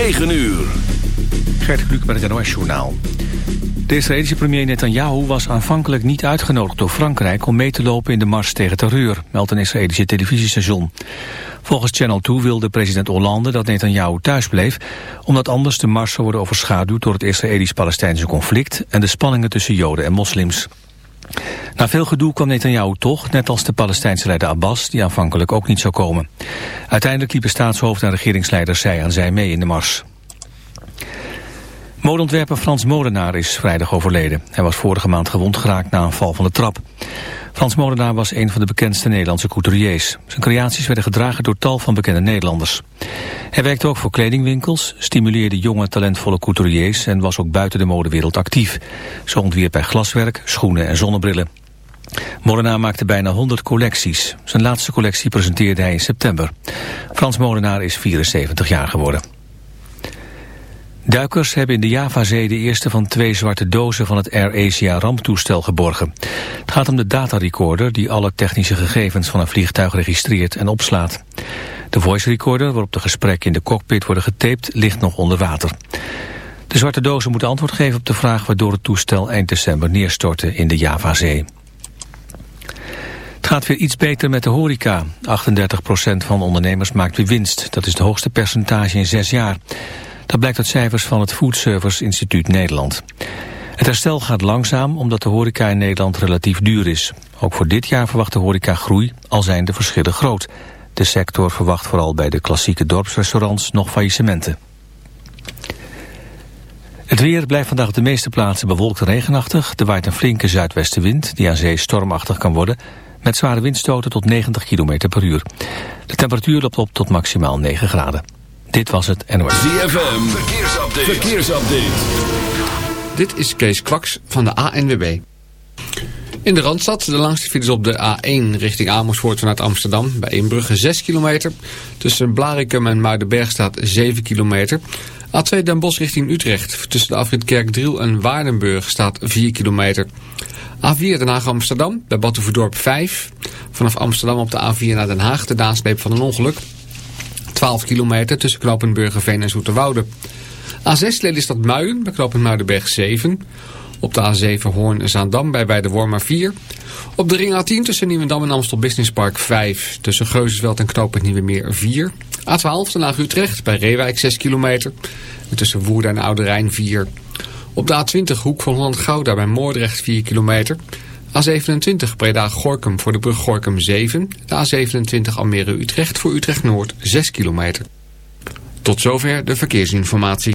9 uur. Gert Kluk met het NOS-journaal. De Israëlische premier Netanyahu was aanvankelijk niet uitgenodigd door Frankrijk... om mee te lopen in de mars tegen terreur, meldt een Israëlische televisiestation. Volgens Channel 2 wilde president Hollande dat Netanyahu thuis bleef... omdat anders de mars zou worden overschaduwd door het Israëlisch-Palestijnse conflict... en de spanningen tussen Joden en moslims. Na veel gedoe kwam Netanyahu toch, net als de Palestijnse leider Abbas... die aanvankelijk ook niet zou komen. Uiteindelijk liepen staatshoofd en regeringsleiders zij aan zij mee in de mars. Modeontwerper Frans Molenaar is vrijdag overleden. Hij was vorige maand gewond geraakt na een val van de trap. Frans Molenaar was een van de bekendste Nederlandse couturiers. Zijn creaties werden gedragen door tal van bekende Nederlanders. Hij werkte ook voor kledingwinkels, stimuleerde jonge talentvolle couturiers... en was ook buiten de modewereld actief. Zo ontwierp hij glaswerk, schoenen en zonnebrillen. Molenaar maakte bijna 100 collecties. Zijn laatste collectie presenteerde hij in september. Frans Molenaar is 74 jaar geworden. Duikers hebben in de Javazee de eerste van twee zwarte dozen van het Air Asia ramptoestel geborgen. Het gaat om de datarecorder die alle technische gegevens van een vliegtuig registreert en opslaat. De voice recorder, waarop de gesprekken in de cockpit worden getaped, ligt nog onder water. De zwarte dozen moeten antwoord geven op de vraag waardoor het toestel eind december neerstortte in de Javazee. Het gaat weer iets beter met de horeca. 38% van ondernemers maakt weer winst. Dat is het hoogste percentage in zes jaar. Dat blijkt uit cijfers van het Food Service Instituut Nederland. Het herstel gaat langzaam omdat de horeca in Nederland relatief duur is. Ook voor dit jaar verwacht de horeca groei, al zijn de verschillen groot. De sector verwacht vooral bij de klassieke dorpsrestaurants nog faillissementen. Het weer blijft vandaag op de meeste plaatsen bewolkt en regenachtig. Er waait een flinke zuidwestenwind die aan zee stormachtig kan worden... met zware windstoten tot 90 km per uur. De temperatuur loopt op tot maximaal 9 graden. Dit was het NOS. ZFM, verkeersupdate. verkeersupdate. Dit is Kees Kwaks van de ANWB. In de Randstad, de langste files op de A1 richting Amersfoort vanuit Amsterdam. Bij Inbrugge 6 kilometer. Tussen Blarikum en Muidenberg staat 7 kilometer. A2 Den Bosch richting Utrecht. Tussen de afrit Kerkdriel en Waardenburg staat 4 kilometer. A4 Den Haag-Amsterdam bij Batuverdorp 5. Vanaf Amsterdam op de A4 naar Den Haag de nasleep van een ongeluk. 12 kilometer tussen Knopenburgerveen en Zoeterwoude. A6 Lelystad Muiden bij Knopen Muidenberg 7. Op de A7 Hoorn en Zaandam bij Weideworma 4. Op de ring A10 tussen Nieuwendam en Amstel Business Park 5. Tussen Geuzesveld en Knopen Nieuwemeer 4. A12 Den Haag Utrecht bij Reewijk 6 kilometer. En tussen Woerden en Oude Rijn 4. Op de A20 Hoek van Holland Gouda bij Moordrecht 4 kilometer. A27 Breda-Gorkum voor de brug Gorkum 7. De A27 Almere-Utrecht voor Utrecht-Noord 6 kilometer. Tot zover de verkeersinformatie.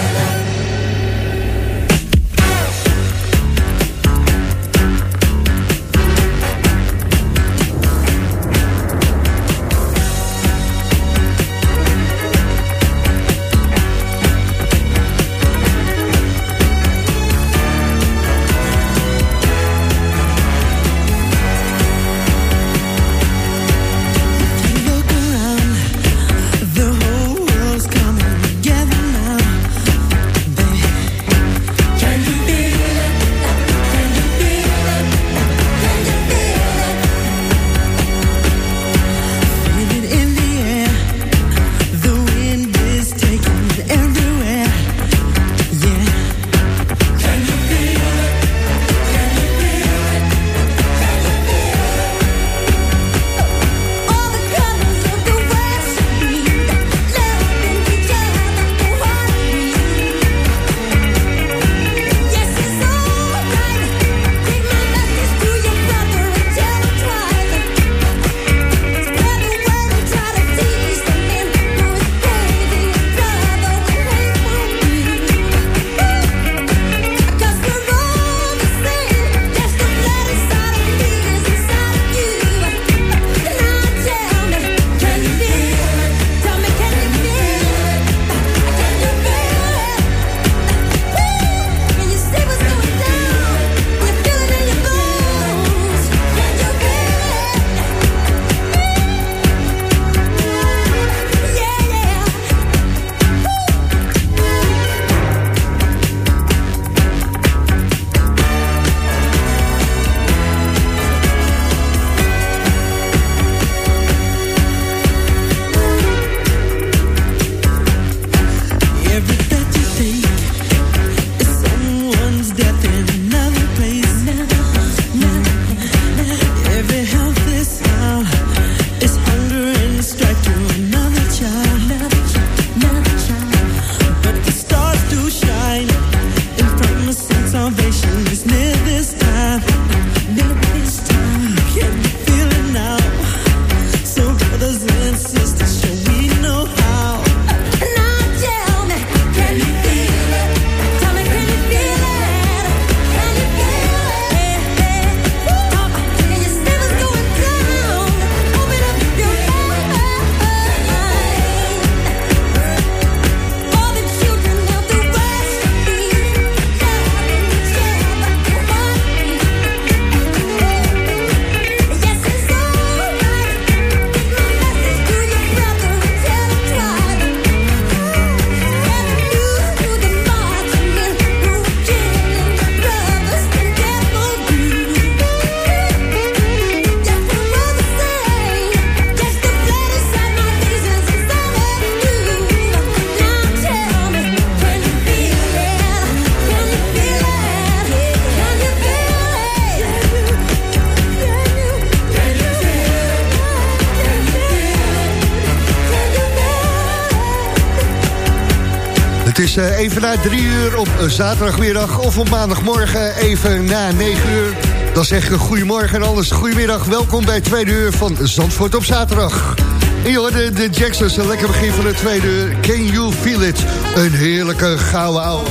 Is even na drie uur op zaterdagmiddag of op maandagmorgen even na negen uur. Dan zeg ik goedemorgen en alles goedemiddag. Welkom bij het tweede uur van Zandvoort op zaterdag. En hoorde de Jacksons, een lekker begin van het tweede uur. Can you feel it? Een heerlijke gouden ouwe.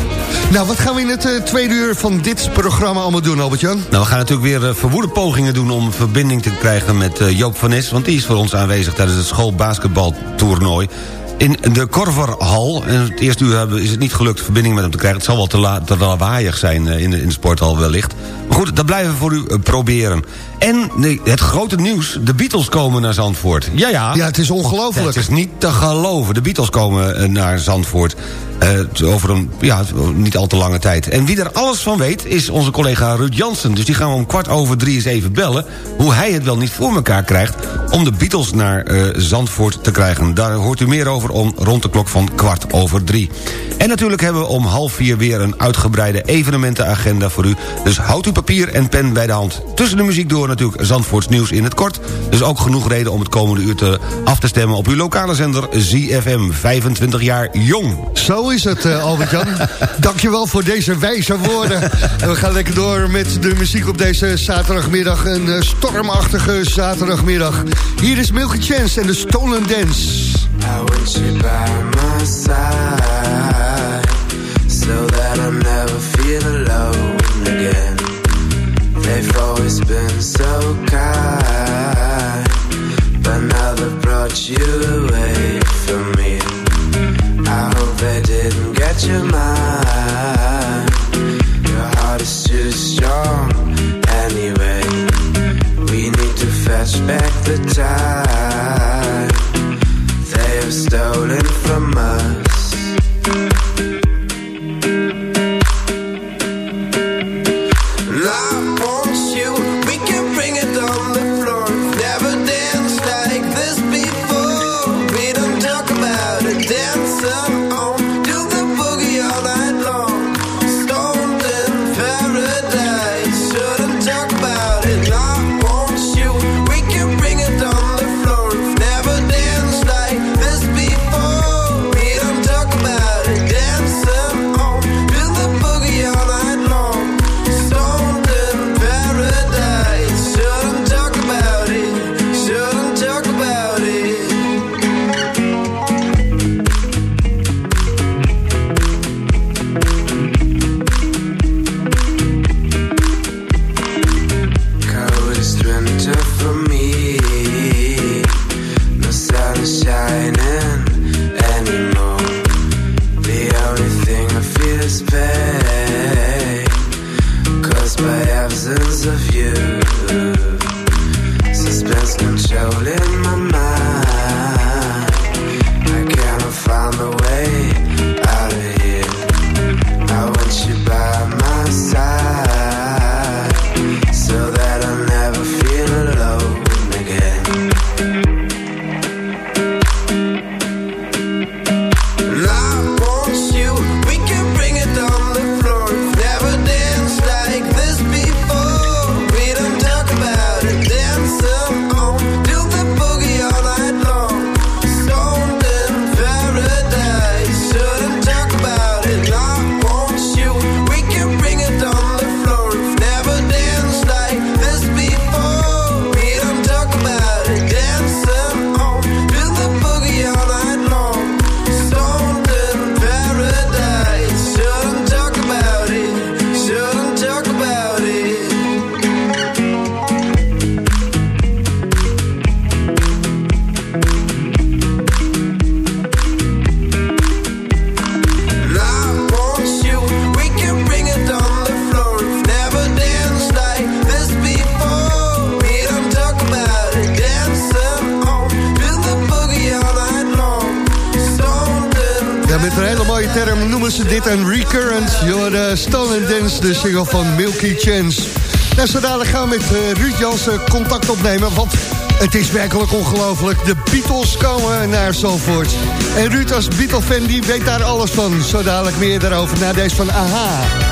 Nou, wat gaan we in het uh, tweede uur van dit programma allemaal doen, Albert-Jan? Nou, we gaan natuurlijk weer verwoede pogingen doen om verbinding te krijgen met Joop van Nes. Want die is voor ons aanwezig tijdens het schoolbasketbaltoernooi in de Korverhal. En het eerste uur is het niet gelukt verbinding met hem te krijgen. Het zal wel te, la te lawaaiig zijn in de, in de sporthal wellicht. Maar goed, dat blijven we voor u proberen. En nee, het grote nieuws, de Beatles komen naar Zandvoort. Ja, ja. Ja, het is ongelooflijk. Het is niet te geloven. De Beatles komen naar Zandvoort. Uh, over een ja, niet al te lange tijd. En wie er alles van weet, is onze collega Ruud Jansen. Dus die gaan we om kwart over drie eens even bellen... hoe hij het wel niet voor elkaar krijgt... om de Beatles naar uh, Zandvoort te krijgen. Daar hoort u meer over om rond de klok van kwart over drie. En natuurlijk hebben we om half vier weer een uitgebreide evenementenagenda voor u. Dus houd uw papier en pen bij de hand. Tussen de muziek door natuurlijk Zandvoorts nieuws in het kort. Dus ook genoeg reden om het komende uur te, af te stemmen op uw lokale zender ZFM. 25 jaar jong. Zo is het, uh, Albert-Jan. Dankjewel voor deze wijze woorden. En we gaan lekker door met de muziek op deze zaterdagmiddag. Een uh, stormachtige zaterdagmiddag. Hier is Milky Chance en de Stolen Dance. I want you by my side So that I never feel alone again. They've always been so kind But now they've brought you away from me. I hope they didn't get your mind. Your heart is too strong anyway fetch back the time. They have stolen from us Jansen contact opnemen, want het is werkelijk ongelooflijk. De Beatles komen naar Zalvoort. En Ruud als Beatle-fan, die weet daar alles van. Zo dadelijk meer daarover na deze van AHA.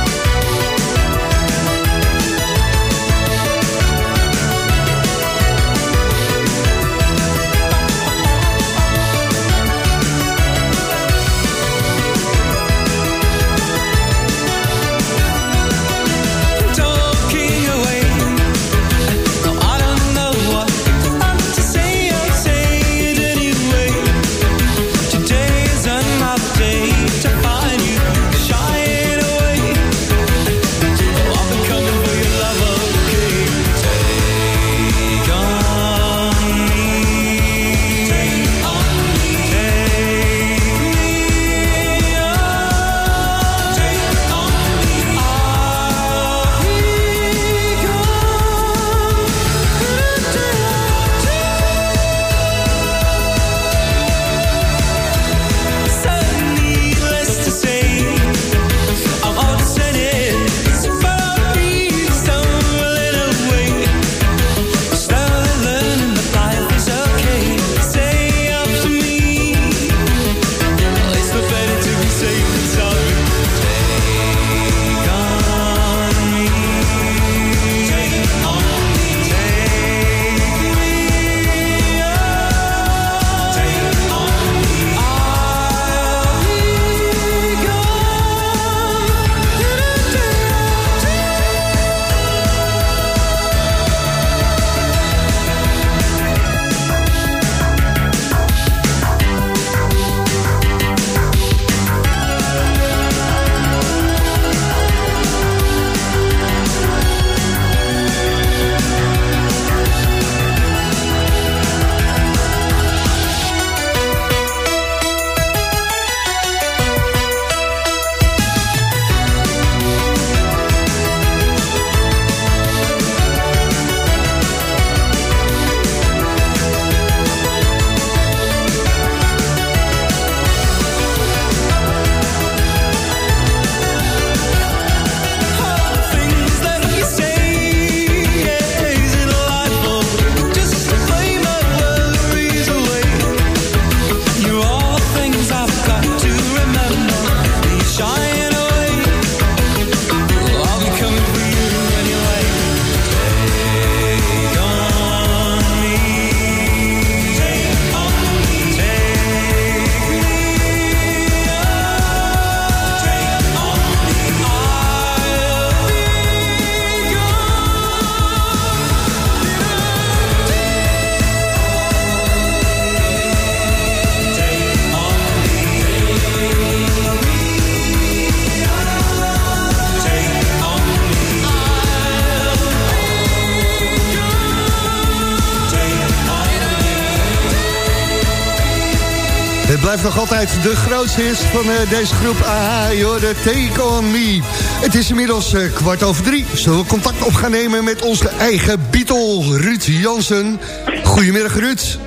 Blijft nog altijd de grootste hit van uh, deze groep AHA, joh, de Take On Me. Het is inmiddels uh, kwart over drie. Zullen we contact op gaan nemen met onze eigen Beatle, Ruud Jansen. Goedemiddag, Ruud.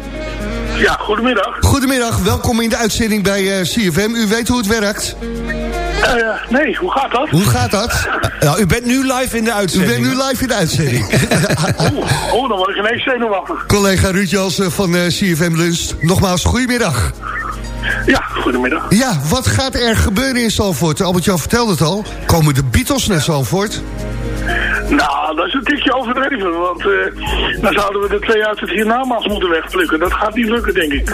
Ja, goedemiddag. Goedemiddag, welkom in de uitzending bij uh, CFM. U weet hoe het werkt? Uh, nee, hoe gaat dat? Hoe gaat dat? nou, u bent nu live in de uitzending. U bent nu live in de uitzending. oh, oh, dan word ik ineens zenuwachtig. Collega Ruud Jansen van uh, CFM Lunch. Nogmaals, goedemiddag. Ja, goedemiddag. Ja, wat gaat er gebeuren in Zalvoort? Albert-Jan vertelde het al. Komen de Beatles naar Zalvoort? Nou, dat is een tikje overdreven, want uh, dan zouden we de twee uit het hiernamaals moeten wegplukken. Dat gaat niet lukken, denk ik.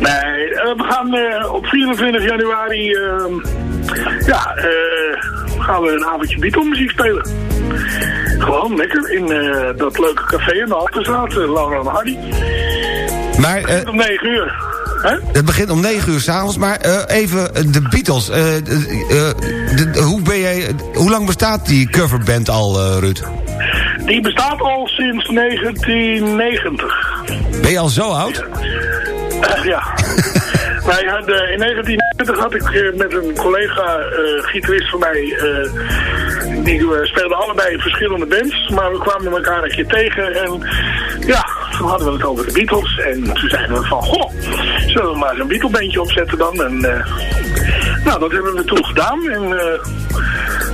Nee, uh, we gaan uh, op 24 januari, ehm, ja, gaan we een avondje Beatle-muziek spelen. Gewoon lekker in dat leuke café in de Alpenstraat, Laura en Hardy. Maar, om 9 uur. Het begint om 9 uur s'avonds, maar uh, even de Beatles. Uh, de, hoe, ben jij, hoe lang bestaat die coverband al, uh, Ruud? Die bestaat al sinds 1990. Ben je al zo oud? ja. Wij hadden, in 1990 had ik met een collega, gitarist van mij, die speelden allebei in verschillende bands, maar we kwamen elkaar een keer tegen en ja, toen hadden we het over de Beatles. En toen zeiden we van, goh, zullen we maar een Beatle-bandje opzetten dan? En uh, nou, dat hebben we toen gedaan. En uh,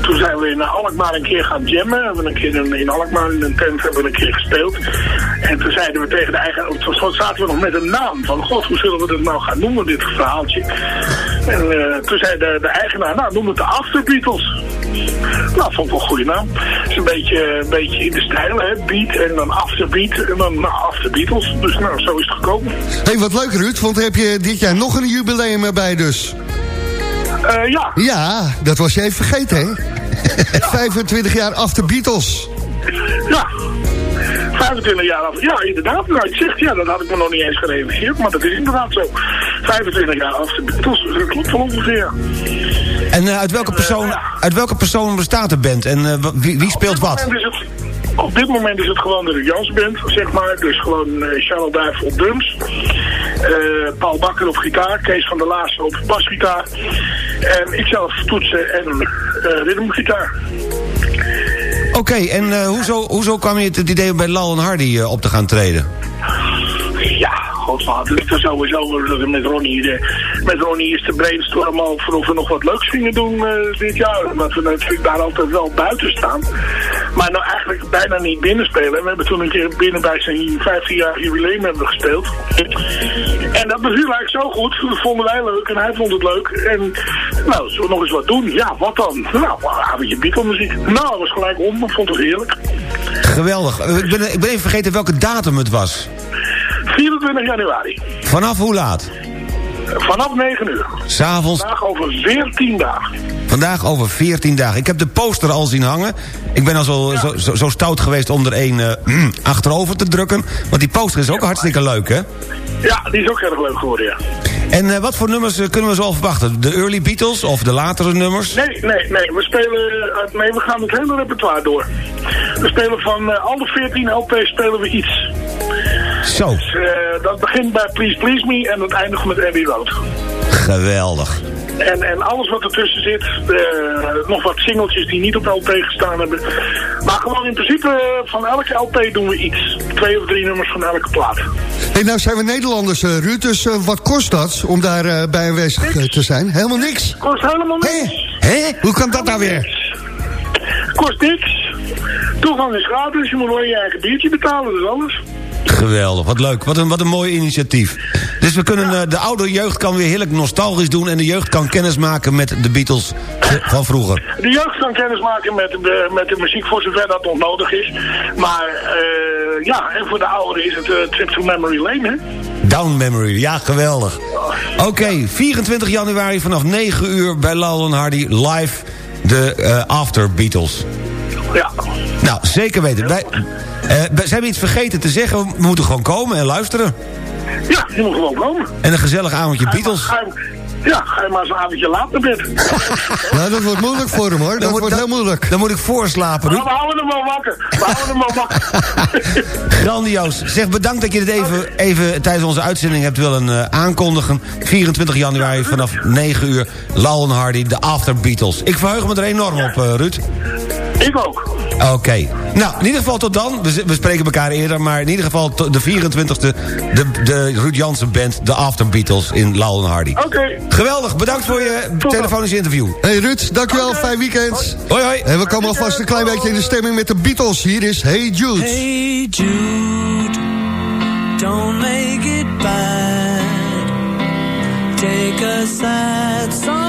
toen zijn we in Alkmaar een keer gaan jammen. We een keer in, Alkmaar in een tent hebben we een keer gespeeld. En toen zeiden we tegen de eigen... Toen zaten we nog met een naam. Van, god, hoe zullen we dit nou gaan noemen, dit verhaaltje? En uh, toen zei de, eigenaar, nou, noem het de After Beatles. Nou, vond ik wel een goede naam. Het is een beetje, een beetje in de stijl, hè. Beat en dan Afterbeat en dan nou, After Beatles. Dus nou, zo is het gekomen. Hé, hey, wat leuk Ruud, want heb je dit jaar nog een jubileum erbij dus? Uh, ja. Ja, dat was je even vergeten, hè? Ja. 25 jaar After Beatles. Ja. 25 jaar af. Ja, inderdaad. Nou, ik zeg, ja, dat had ik me nog niet eens gerealiseerd. Maar dat is inderdaad zo. 25 jaar af. Dat klopt wel ongeveer. En uh, uit, welke persoon, uh, uit welke persoon bestaat de band? En uh, wie, wie speelt wat? Het, op dit moment is het gewoon de Jans Band, zeg maar. Dus gewoon Charles Duif op drums. Paul Bakker op gitaar. Kees van der Laas op basgitaar. En ikzelf toetsen en ritmegitaar. Oké, okay, en uh, hoezo, hoezo kwam je het idee om bij Lal en Hardy op te gaan treden? Ja, het is sowieso met Ronnie, de, met Ronnie is de brainstorm over of we nog wat leuks gingen doen uh, dit jaar. Omdat we natuurlijk daar altijd wel buiten staan. Maar nou eigenlijk bijna niet binnen spelen. We hebben toen een keer binnen bij zijn 15 jaar jubileum hebben gespeeld. En dat beviel eigenlijk zo goed. Dat vonden wij leuk en hij vond het leuk. En nou, zullen we nog eens wat doen? Ja, wat dan? Nou, een je Beatle muziek. Nou, dat was gelijk om. Ik vond het heerlijk. Geweldig. Ik ben, ik ben even vergeten welke datum het was. 24 januari. Vanaf hoe laat? Vanaf 9 uur. S'avonds? Vandaag over 14 dagen. Vandaag over 14 dagen. Ik heb de poster al zien hangen. Ik ben al zo, ja. zo, zo, zo, stout geweest om er een uh, achterover te drukken. Want die poster is ook ja, hartstikke leuk, hè? Ja, die is ook erg leuk geworden, ja. En uh, wat voor nummers uh, kunnen we zo al verwachten? De early Beatles of de latere nummers? Nee, nee, nee. We spelen... nee, we gaan het hele repertoire door. We spelen van al de 14 LP's spelen we iets. Zo. Dus, dat begint bij Please Please Me en het eindigt met Abbey Road. Geweldig. En, en alles wat ertussen zit, uh, nog wat singeltjes die niet op LP gestaan hebben. Maar gewoon in principe van elke LP doen we iets. Twee of drie nummers van elke plaat. Hey, nou zijn we Nederlanders, uh, Ruud, dus uh, wat kost dat om daar uh, bij aanwezig te zijn? Helemaal niks? Kost helemaal niks. Hé? Hé? Hoe kan dat nou weer? Kost niks. Toegang is gratis, je moet alleen je eigen biertje betalen, dus alles. Geweldig, wat leuk. Wat een, wat een mooi initiatief. Dus we kunnen, uh, de oude jeugd kan weer heerlijk nostalgisch doen... en de jeugd kan kennis maken met de Beatles van vroeger. De jeugd kan kennis maken met de, met de muziek voor zover dat nog nodig is. Maar uh, ja, en voor de ouderen is het uh, Trip to Memory Lane, hè? Down Memory, ja, geweldig. Oké, okay, 24 januari vanaf 9 uur bij Laurel Hardy live de After Beatles. Ja. Nou, zeker weten. Wij, ze hebben iets vergeten te zeggen. We moeten gewoon komen en luisteren. Ja, je moet gewoon komen. En een gezellig avondje Beatles. Ja, ga je maar eens een avondje laat naar bed. Nou, dat wordt moeilijk voor hem hoor. Dat wordt heel moeilijk. Dan moet ik voorslapen, Ruud. we houden hem wel wakker. We houden hem wel wakker. Grandioos. Zeg bedankt dat je dit even, even tijdens onze uitzending hebt willen eh, aankondigen. 24 januari vanaf 9 uur. Lal en Hardy, de After Beatles. Ik verheug me er enorm op, eh, Ruud. Ik ook. Oké. Nou, in ieder geval tot dan. We, spreken elkaar eerder, maar in ieder geval de 24e... de, de Ruud Jansen Band, de After Beatles in Lal en Hardy. Oké. Geweldig, bedankt voor je dan. telefonisch interview. Hey Ruud, dankjewel. Fijn weekend. Hoi, hoi. En we komen alvast een klein beetje in de stemming met de Beatles. Hier is Hey Jude. Hey Jude, don't make it bad. Take a sad song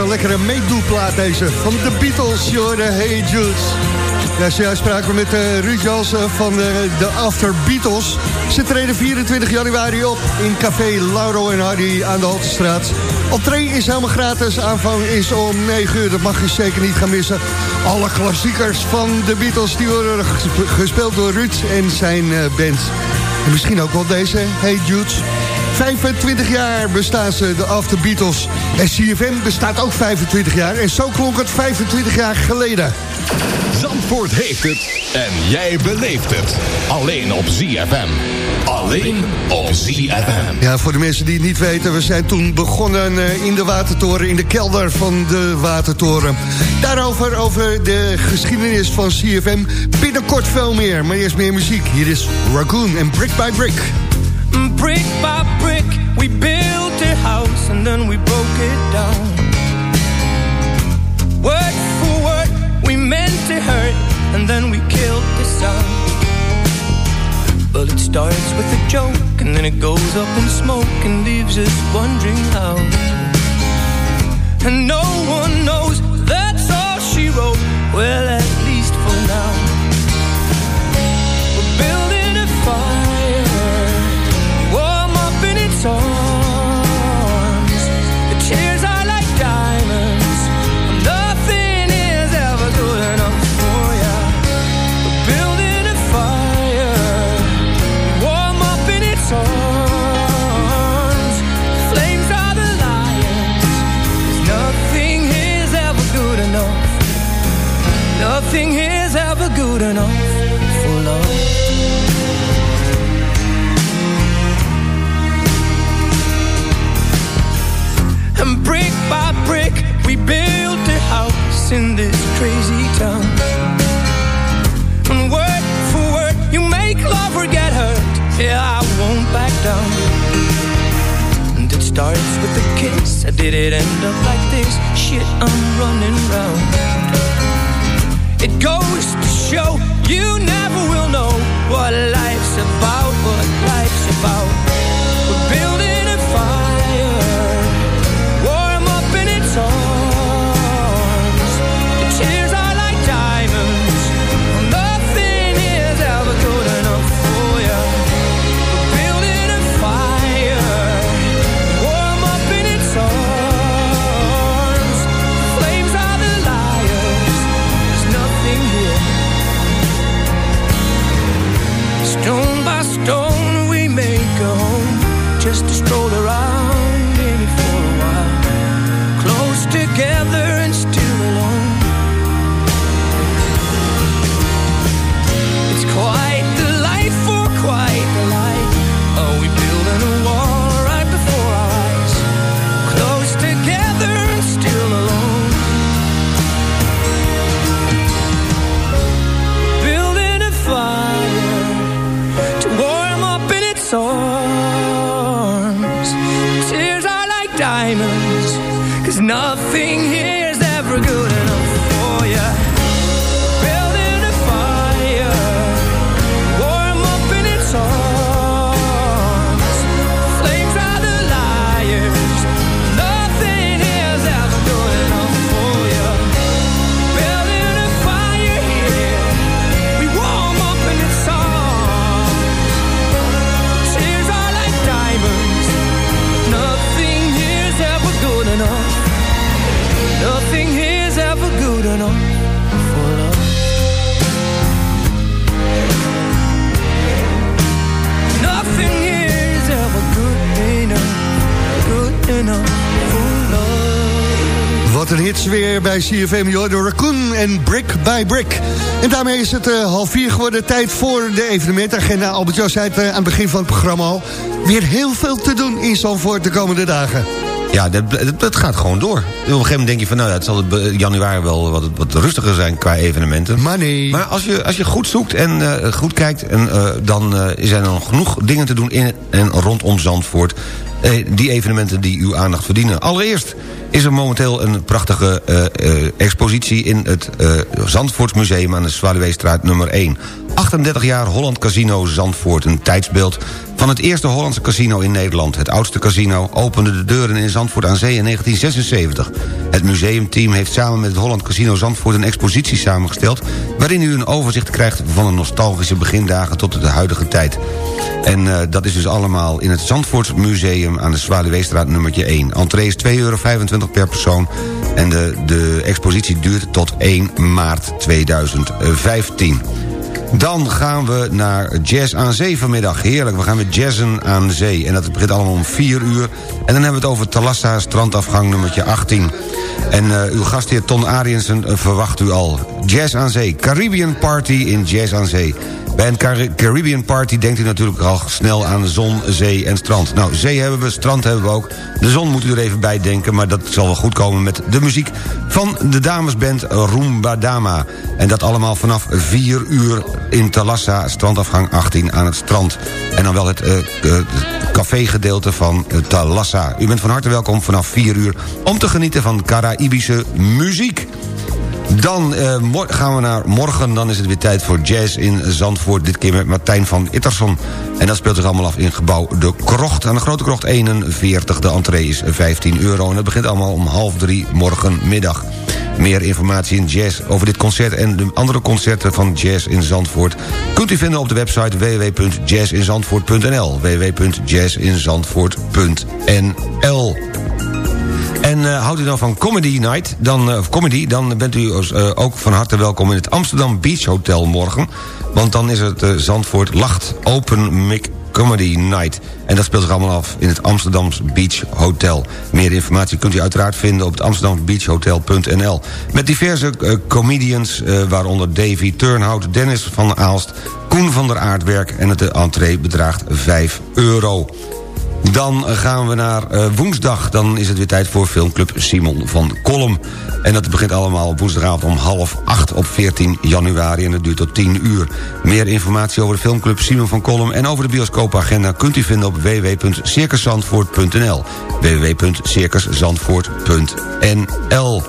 zo'n lekkere meedoeplaat deze. Van de Beatles, Jordan Hey Jude. Ja, zojuist spraken we met uh, Ruud Jansen van uh, de After Beatles. Ze treden 24 januari op in Café Lauro en Hardy aan de Haltestraat. Entree is helemaal gratis, aanvang is om 9 uur. Dat mag je zeker niet gaan missen. Alle klassiekers van de Beatles die worden gespeeld door Ruud en zijn band. En misschien ook wel deze, Hey Jude. 25 jaar bestaan ze, de After Beatles. En CFM bestaat ook 25 jaar. En zo klonk het 25 jaar geleden. Zandvoort heeft het en jij beleeft het. Alleen op ZFM. Alleen op ZFM. Ja, voor de mensen die het niet weten... we zijn toen begonnen uh, in de Watertoren... in de kelder van de Watertoren. Daarover, over de geschiedenis van CFM. Binnenkort veel meer, maar eerst meer muziek. Hier is Raccoon en Brick by Brick. Mm, brick by brick, we built a house and then we broke it down. Word for word, we meant to hurt and then we killed the sound. Well, it starts with a joke and then it goes up in smoke and leaves us wondering how. And no one knows that's all she wrote. Well, at least in this crazy town. And word for word, you make love or get hurt. Yeah, I won't back down. And it starts with a kiss. How did it end up like this? Shit, I'm running round. It goes to show you never will know what life's about, what life's about. Hits weer bij CFM, de Raccoon en Brick by Brick. En daarmee is het uh, half vier geworden, tijd voor de evenementagenda. Albert Jan zei het uh, aan het begin van het programma al. Weer heel veel te doen in Zandvoort de komende dagen. Ja, dat, dat, dat gaat gewoon door. Op een gegeven moment denk je van... nou ja, het zal in januari wel wat, wat rustiger zijn qua evenementen. Maar nee. Maar als je, als je goed zoekt en uh, goed kijkt... En, uh, dan uh, zijn er nog genoeg dingen te doen in en rondom Zandvoort... die evenementen die uw aandacht verdienen. Allereerst is er momenteel een prachtige uh, expositie in het Zandvoortsmuseum aan de Zwaluweestraat nummer 1. 38 jaar Holland Casino Zandvoort, een tijdsbeeld van het eerste Hollandse casino in Nederland. Het oudste casino opende de deuren in Zandvoort aan Zee in 1976. Het museumteam heeft samen met het Holland Casino Zandvoort een expositie samengesteld... waarin u een overzicht krijgt van de nostalgische begindagen tot de huidige tijd. En uh, dat is dus allemaal in het Zandvoort Museum aan de Zwaluweestraat nummertje 1. Entree is 2,25 euro per persoon en de, de expositie duurt tot 1 maart 2015. Dan gaan we naar Jazz aan Zee vanmiddag. Heerlijk, we gaan met jazzen aan zee. En dat begint allemaal om 4 uur. En dan hebben we het over Talassa, strandafgang nummertje 18. En uh, uw gastheer Ton Ariensen uh, verwacht u al. Jazz aan Zee, Caribbean Party in Jazz aan Zee. Bij een Car Caribbean Party denkt u natuurlijk al snel aan zon, zee en strand. Nou, zee hebben we, strand hebben we ook. De zon moet u er even bij denken, maar dat zal wel goed komen met de muziek van de damesband Roomba Dama. En dat allemaal vanaf 4 uur in Talassa, strandafgang 18 aan het strand. En dan wel het uh, uh, cafégedeelte van uh, Talassa. U bent van harte welkom vanaf 4 uur om te genieten van Caraïbische muziek. Dan uh, gaan we naar morgen, dan is het weer tijd voor jazz in Zandvoort. Dit keer met Martijn van Itterson. En dat speelt zich allemaal af in gebouw De Krocht. Aan de Grote Krocht 41, de entree is 15 euro. En dat begint allemaal om half drie morgenmiddag. Meer informatie in jazz over dit concert en de andere concerten van Jazz in Zandvoort... kunt u vinden op de website www.jazzinzandvoort.nl www.jazzinzandvoort.nl en uh, houdt u dan van Comedy Night, dan, uh, comedy, dan bent u uh, ook van harte welkom in het Amsterdam Beach Hotel morgen. Want dan is het Zandvoort Lacht Open Mic Comedy Night. En dat speelt zich allemaal af in het Amsterdam Beach Hotel. Meer informatie kunt u uiteraard vinden op het amsterdambeachhotel.nl. Met diverse comedians, waaronder Davy Turnhout, Dennis van Aalst... Koen van der Aardwerk en het entree bedraagt 5 euro. Dan gaan we naar uh, woensdag. Dan is het weer tijd voor filmclub Simon van Kolm. En dat begint allemaal woensdagavond om half acht op 14 januari. En dat duurt tot 10 uur. Meer informatie over de filmclub Simon van Kolm... en over de bioscoopagenda kunt u vinden op www.circuszandvoort.nl www.circuszandvoort.nl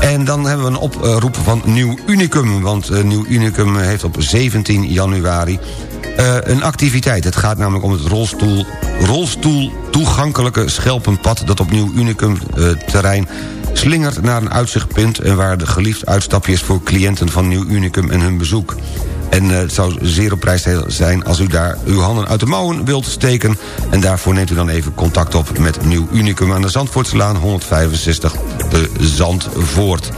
en dan hebben we een oproep van Nieuw Unicum. Want uh, Nieuw Unicum heeft op 17 januari uh, een activiteit. Het gaat namelijk om het rolstoel, rolstoel toegankelijke Schelpenpad... dat op Nieuw Unicum terrein slingert naar een uitzichtpunt... en waar de geliefd uitstapje is voor cliënten van Nieuw Unicum en hun bezoek. En uh, het zou zeer op prijs zijn als u daar uw handen uit de mouwen wilt steken. En daarvoor neemt u dan even contact op met Nieuw Unicum aan de Zandvoortslaan 165 de Zandvoort.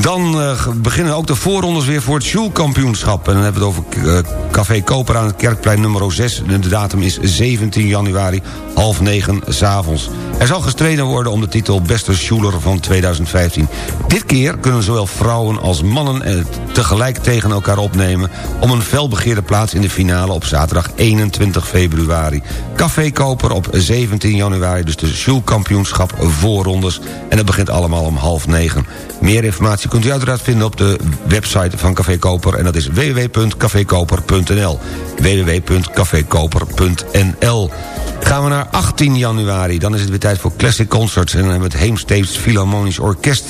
Dan uh, beginnen ook de voorrondes weer voor het Sjoelkampioenschap. En dan hebben we het over uh, Café Koper aan het Kerkplein nummer 6. De datum is 17 januari, half negen s'avonds. Er zal gestreden worden om de titel Beste Sjoeler van 2015. Dit keer kunnen zowel vrouwen als mannen het tegelijk tegen elkaar opnemen... om een felbegeerde plaats in de finale op zaterdag 21 februari. Café Koper op 17 januari, dus de Sjoelkampioenschap voorrondes. En dat begint allemaal om half negen. Meer informatie kunt u uiteraard vinden op de website van Café Koper... en dat is www.cafekoper.nl www.cafekoper.nl Gaan we naar 18 januari, dan is het weer tijd voor Classic Concerts... en dan hebben we het Heemsteeds Philharmonisch Orkest...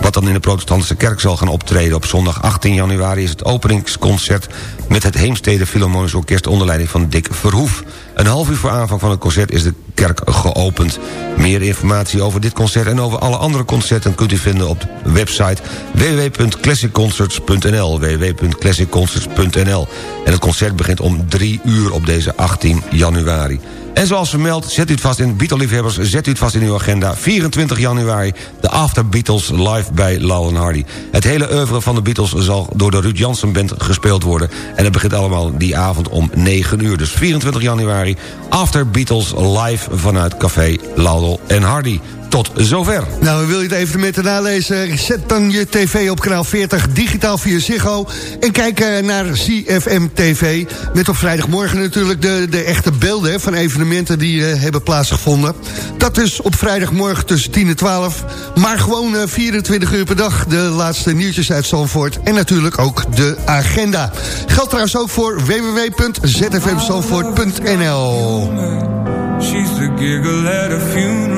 wat dan in de protestantse kerk zal gaan optreden. Op zondag 18 januari is het openingsconcert... met het Heemstede Philharmonisch Orkest onder leiding van Dick Verhoef. Een half uur voor aanvang van het concert is de kerk geopend. Meer informatie over dit concert en over alle andere concerten... kunt u vinden op de website www.classicconcerts.nl www.classicconcerts.nl En het concert begint om 3 uur op deze 18 januari. En zoals vermeld, zet u het vast in, Beatle-liefhebbers... zet u het vast in uw agenda. 24 januari, de After Beatles live bij Lauw Hardy. Het hele oeuvre van de Beatles zal door de Ruud Jansen Band gespeeld worden. En het begint allemaal die avond om 9 uur. Dus 24 januari, After Beatles live vanuit Café Laudel Hardy. Tot zover. Nou, wil je het evenementen nalezen? Zet dan je tv op kanaal 40, digitaal via Ziggo. En kijk uh, naar CFM TV. Met op vrijdagmorgen natuurlijk de, de echte beelden van evenementen die uh, hebben plaatsgevonden. Dat is op vrijdagmorgen tussen 10 en 12. Maar gewoon uh, 24 uur per dag de laatste nieuwtjes uit Zandvoort. En natuurlijk ook de agenda. Geldt trouwens ook voor www.zfmzandvoort.nl She's the giggle at a funeral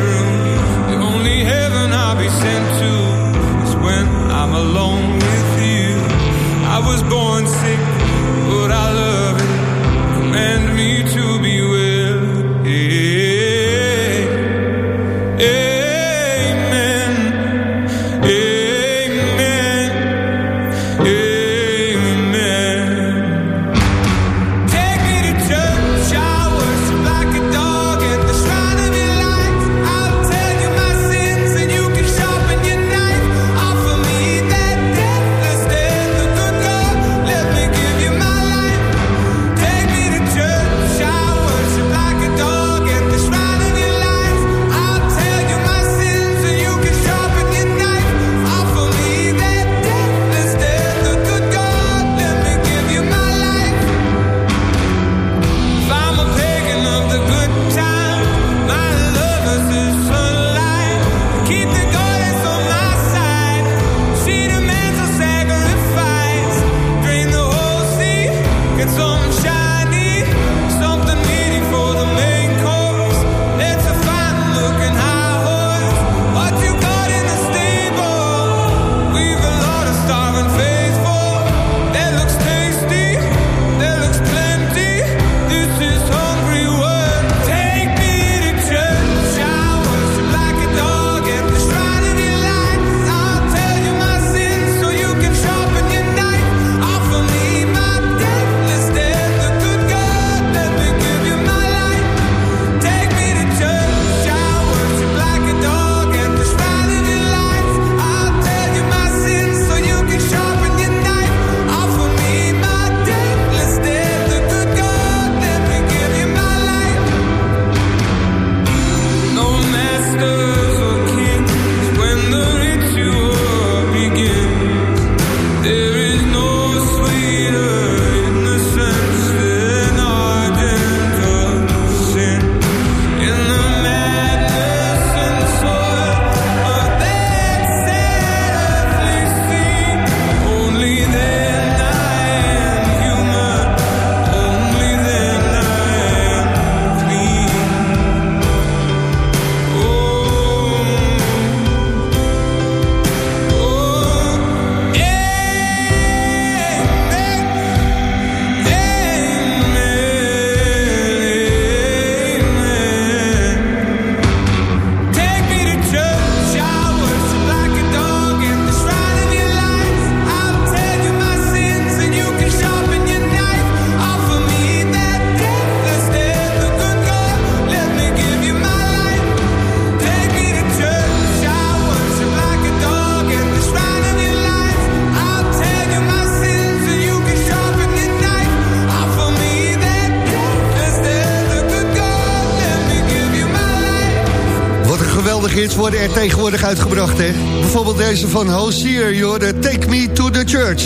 Hits worden er tegenwoordig uitgebracht, hè? Bijvoorbeeld deze van Hosier, joh, de Take Me to the Church.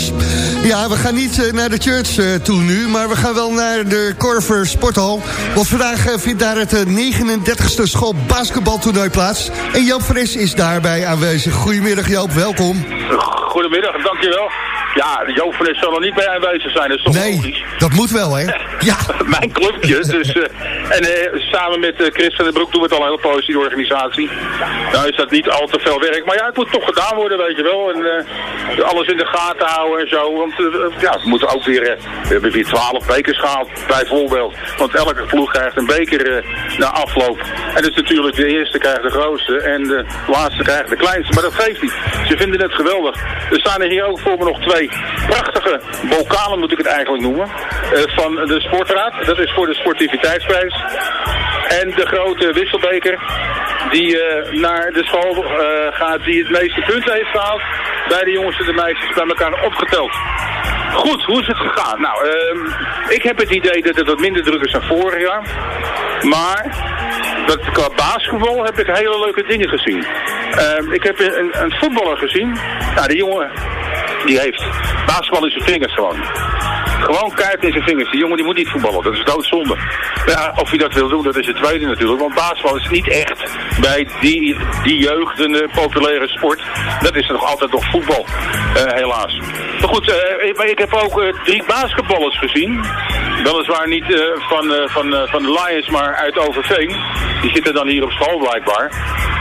Ja, we gaan niet eh, naar de church eh, toe nu, maar we gaan wel naar de Corver Sporthal. Want vandaag eh, vindt daar het eh, 39ste school basketbaltoernooi plaats. En Joop Fres is daarbij aanwezig. Goedemiddag Joop, welkom. Goedemiddag, dankjewel. Ja, Joop Nes zal er niet bij aanwezig zijn, dat is toch Nee, logisch? dat moet wel, hè? Ja. Mijn clubje, dus... en eh, samen met eh, Chris van den Broek doen we het al hele poos, die organisatie. Nou is dat niet al te veel werk, maar ja, het moet toch gedaan worden, weet je wel. En eh, alles in de gaten houden en zo, want ja, we moeten ook weer... we hebben weer twaalf bekers gehaald, bijvoorbeeld. Want elke ploeg krijgt een beker na afloop. En dus natuurlijk de eerste krijgt de grootste en de laatste krijgt de kleinste. Maar dat geeft niet. Ze vinden het geweldig. Er staan er hier ook voor me nog twee prachtige bokalen, moet ik het eigenlijk noemen. van de Sportraad. Dat is voor de sportiviteitsprijs. En de grote wisselbeker die eh, naar de school eh, gaat die het meeste punten heeft gehaald. Bij de jongens en de meisjes bij elkaar opgeteld. Goed, hoe is het gegaan? Nou, ehm, ik heb het idee dat het wat minder druk is dan vorig jaar. Maar dat qua basketbal heb ik hele leuke dingen gezien. Ehm, ik heb een, een voetballer gezien. Nou, die jongen, die heeft basketbal in zijn vingers gewoon. Gewoon kuit in zijn vingers. Die jongen die moet niet voetballen. Dat is doodzonde. Ja, of hij dat wil doen, dat is het tweede natuurlijk. Want basketbal is niet echt bij die, die jeugd een eh, populaire sport. Dat is nog altijd nog voetbal, eh, helaas. Maar goed, eh, ik, heb ook drie basketballers gezien. Weliswaar niet van, van, van de Lions, maar uit Overveen. Die zitten dan hier op school blijkbaar.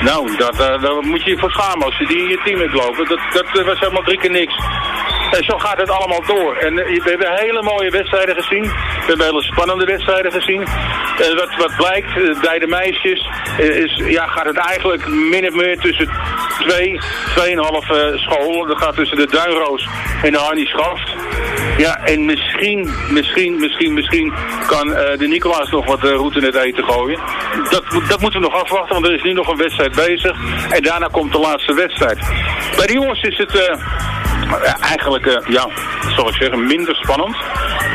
Nou, dat, daar moet je je voor schamen als je die in je team hebt lopen. Dat, dat was helemaal drie keer niks. En zo gaat het allemaal door. En eh, we hebben hele mooie wedstrijden gezien. We hebben hele spannende wedstrijden gezien. Eh, wat, wat blijkt, eh, bij de meisjes is, ja, gaat het eigenlijk min of meer tussen twee, tweeënhalf uh, school. Dat gaat tussen de Duinroos en de Harnie Schaft. Ja, en misschien, misschien, misschien, misschien kan de Nicolaas nog wat uh, route in het eten gooien. Dat, dat moeten we nog afwachten, want er is nu nog een wedstrijd bezig. En daarna komt de laatste wedstrijd. Bij de jongens is het... eigenlijk, eh, ja, zal ik zeggen, minder spannend.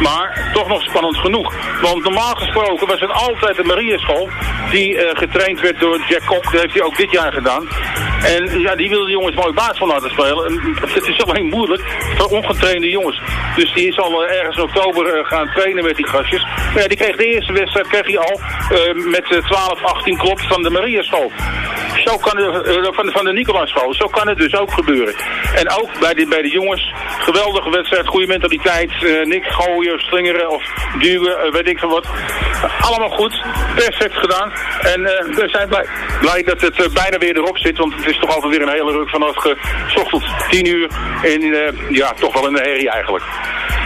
Maar toch nog spannend genoeg. Want normaal gesproken was het altijd de Mariaschool die eh, getraind werd door Jack Kok. Dat heeft hij ook dit jaar gedaan. En ja, die wilde de jongens mooi baas van laten spelen. En het is alleen moeilijk voor ongetrainde jongens. Dus die is al eh, ergens in oktober eh, gaan trainen met die gastjes. Maar ja, die kreeg de eerste wedstrijd kreeg hij al eh, met eh, 12, 18 klopt van de Mariaschool. Zo kan het, eh, van, de- van de Nicolaaschool. Zo kan het dus ook gebeuren. En ook bij de, bij de jongens, geweldige wedstrijd, goede mentaliteit. eh, niks gooien, slingeren of duwen, eh, weet ik veel wat. Allemaal goed, perfect gedaan. En eh, we zijn blij, blij dat het bijna weer erop zit. Want het is toch altijd weer een hele ruk vanaf s ochtends 10 uur. En ja, toch wel een herrie eigenlijk.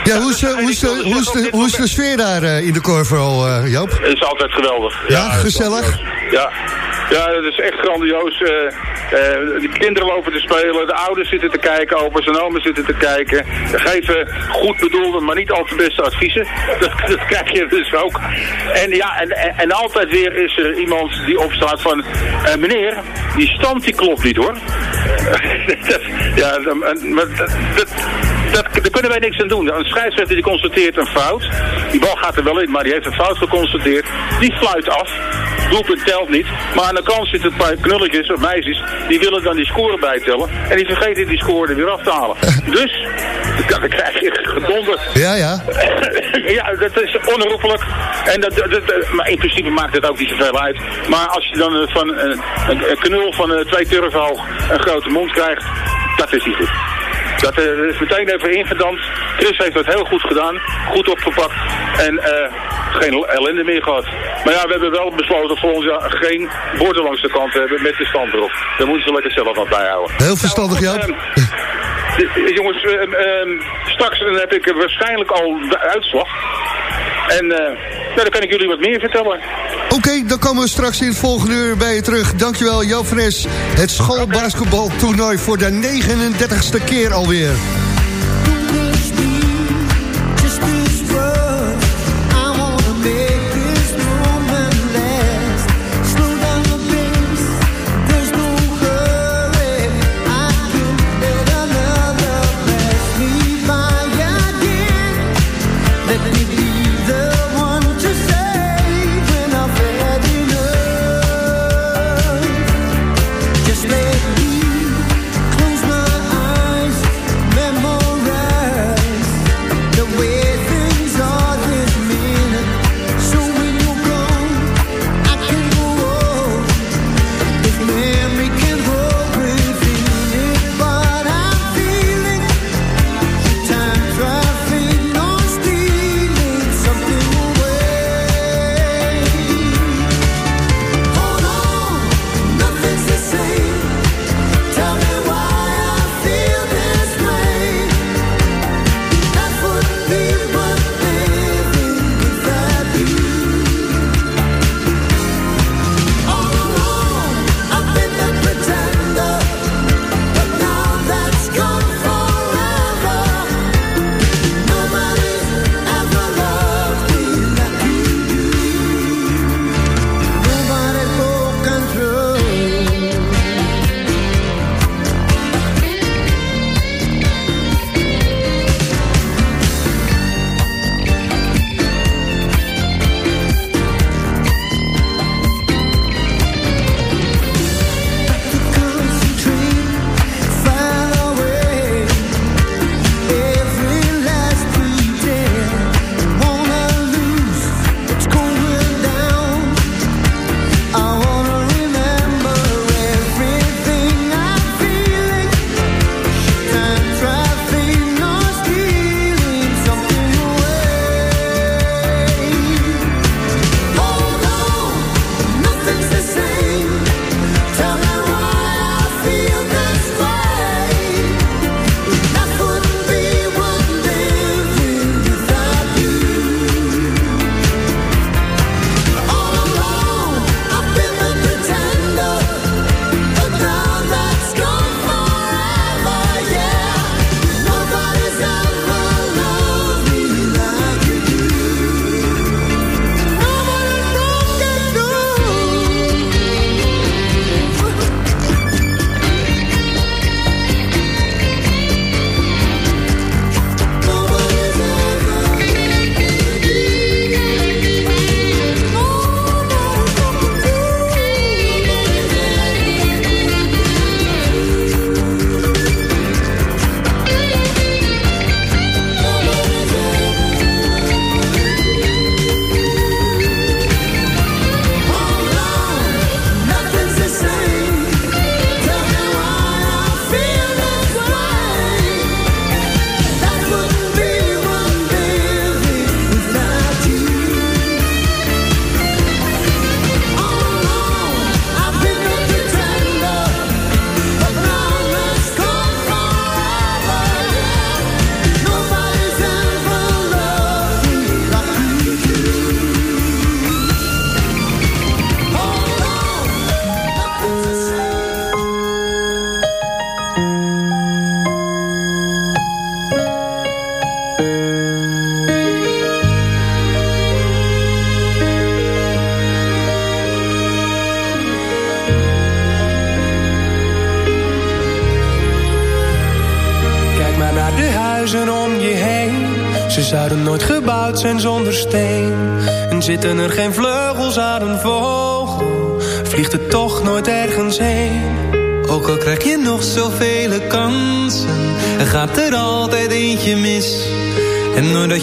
Ja, hoe is, de, hoe, is de, hoe, is de, hoe is de sfeer daar in de Corval, eh Joop? Het is altijd geweldig. Ja, gezellig? Ja. ja, het is echt grandioos. Eh, de kinderen lopen te spelen, de ouders zitten te kijken, opa's zitten te kijken. Geven goed bedoelde, maar niet al te beste adviezen. Dat, krijg je dus ook. En ja, en, en, altijd weer is er iemand die opstaat van... eh, meneer, die stand die klopt niet hoor. Ja, maar dat, dat, dat, daar kunnen wij niks aan doen. Een scheidsrechter die constateert een fout. Die bal gaat er wel in, maar die heeft een fout geconstateerd. Die fluit af. Doelpunt telt niet. Maar aan de kant zitten een paar knulletjes of meisjes. Die willen dan die score bijtellen. En die vergeten die score er weer af te halen. Dus, dan krijg je gedonder. Ja, ja. ja, dat is onherroepelijk. En dat, dat, dat- maar in principe maakt het ook niet zoveel uit. Maar als je dan eh, van eh, een, een knul van eh, twee turven hoog een grote mond krijgt, dat is niet goed. Dat eh, is meteen even ingedampt. Chris heeft dat heel goed gedaan. Goed opgepakt. En eh, geen ellende meer gehad. Maar ja, we hebben wel besloten voor ons ja, geen borden langs de kant te hebben met de stand erop. Daar moeten ze lekker zelf wat bijhouden. Heel verstandig. Ehm, de- jongens, straks dan heb ik waarschijnlijk al de uitslag. En eh, nou, dan kan ik jullie wat meer vertellen. Oké, dan komen we straks in het volgende uur bij je terug. Dankjewel, Joop van Es. Het schoolbasketbaltoernooi voor de 39ste keer alweer.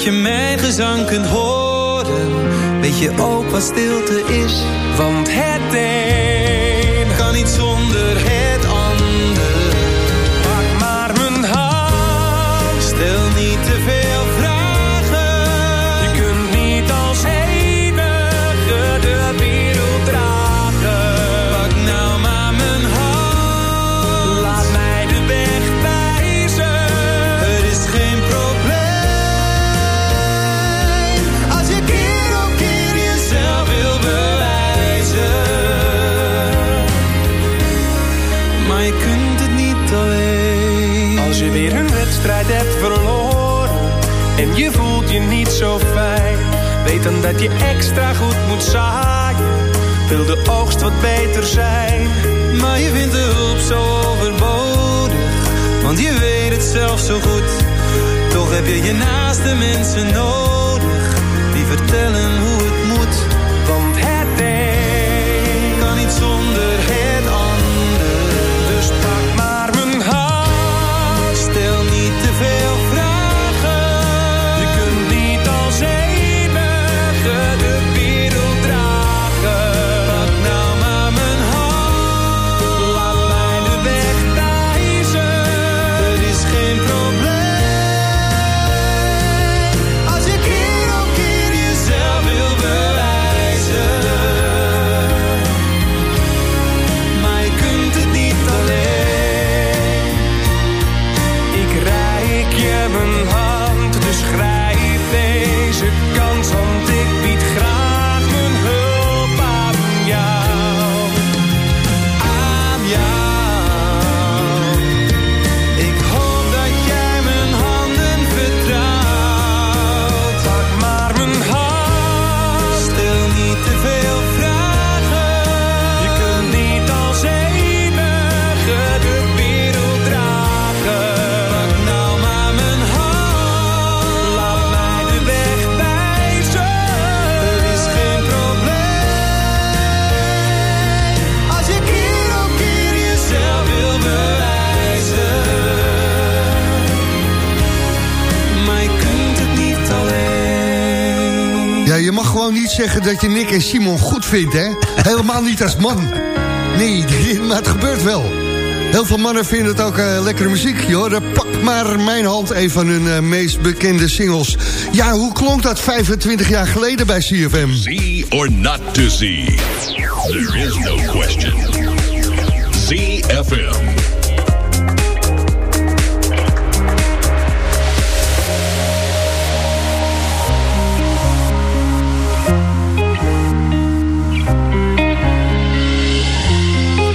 Doordat je mijn gezang kunt horen, weet je ook wat stilte is. Want het een Gewoon niet zeggen dat je Nick en Simon goed vindt, hè? Helemaal niet als man. Nee, maar het gebeurt wel. Heel veel mannen vinden het ook eh, lekkere muziek, joh. Pak maar mijn hand, een van hun eh, meest bekende singles. Ja, hoe klonk dat 25 jaar geleden bij CFM? See or not to see. There is no question. ZFM.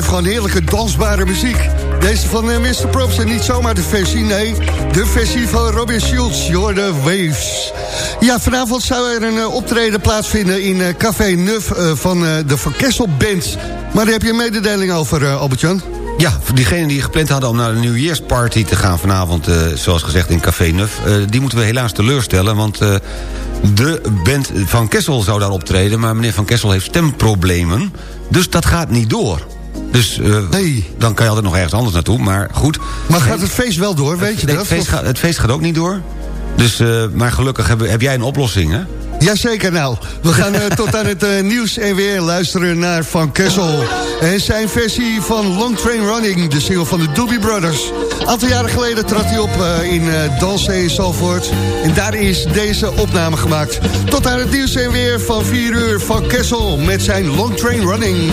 gewoon heerlijke dansbare muziek. Deze van uh, Mr. Props en niet zomaar de versie, nee. De versie van Robin Your the Waves. Ja, vanavond zou er een uh, optreden plaatsvinden in uh, Café Nuf van de Van Kessel Band. Maar daar heb je een mededeling over, Albert-Jan. Ja, diegenen die gepland hadden om naar de nieuwjaarsparty te gaan vanavond... zoals gezegd in Café Nuf, die moeten we helaas teleurstellen... want de band van Kessel zou daar optreden... maar meneer Van Kessel heeft stemproblemen, dus dat gaat niet door. Dus uh, nee. dan kan je altijd nog ergens anders naartoe, maar goed. Maar gaat het feest wel door, weet je nee, dat? Het feest, gaat, het feest gaat ook niet door. Dus, uh, maar gelukkig heb, heb jij een oplossing, hè? Jazeker nou. We gaan uh, tot aan het uh, nieuws en weer luisteren naar Van Kessel. En zijn versie van Long Train Running, de single van de Doobie Brothers. Een aantal jaren geleden trad hij op in Dalsee Salford. En daar is deze opname gemaakt. Tot aan het nieuws en weer van 4 uur Van Kessel met zijn Long Train Running.